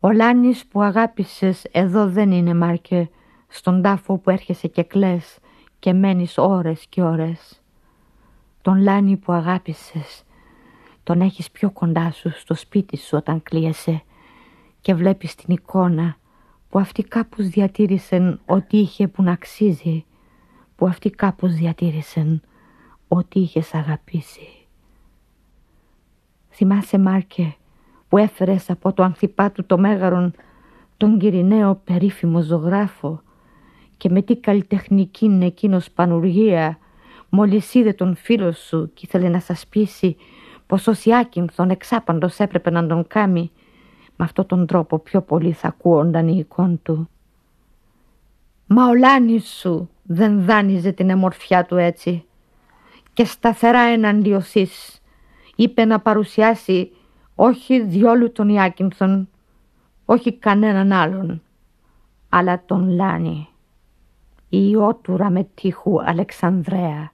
Ο Ο Λάνης που αγάπησες εδώ δεν είναι Μάρκε, στον τάφο που έρχεσαι και κλαις και μένεις ώρες και ώρες. Τον Λάνη που αγάπησες, τον έχεις πιο κοντά σου στο σπίτι σου όταν κλείεσαι και βλέπεις την εικόνα που αυτή κάπως διατήρησεν ότι είχε που να αξίζει, που αυτή κάπως διατήρησεν ότι είχες αγαπήσει. Θυμάσαι Μάρκε που έφερες από το ανθιπά του το μέγαρον τον Κυριναίο περίφημο ζωγράφο και με τι καλλιτεχνική είναι εκείνος πανουργία μόλις είδε τον φίλο σου και ήθελε να σας πείσει πως ο Σιάκυνθον εξάπαντος έπρεπε να τον κάνει. Με αυτόν τον τρόπο πιο πολύ θα ακούονταν η εικόνα του. Μα ο Λάνης σου δεν δάνειζε την εμορφιά του έτσι. Και σταθερά εναντιωσής είπε να παρουσιάσει όχι διόλου τον Ιάκυνθον, όχι κανέναν άλλον, αλλά τον Λάνη, η ιότουρα με τείχου Αλεξανδρέα.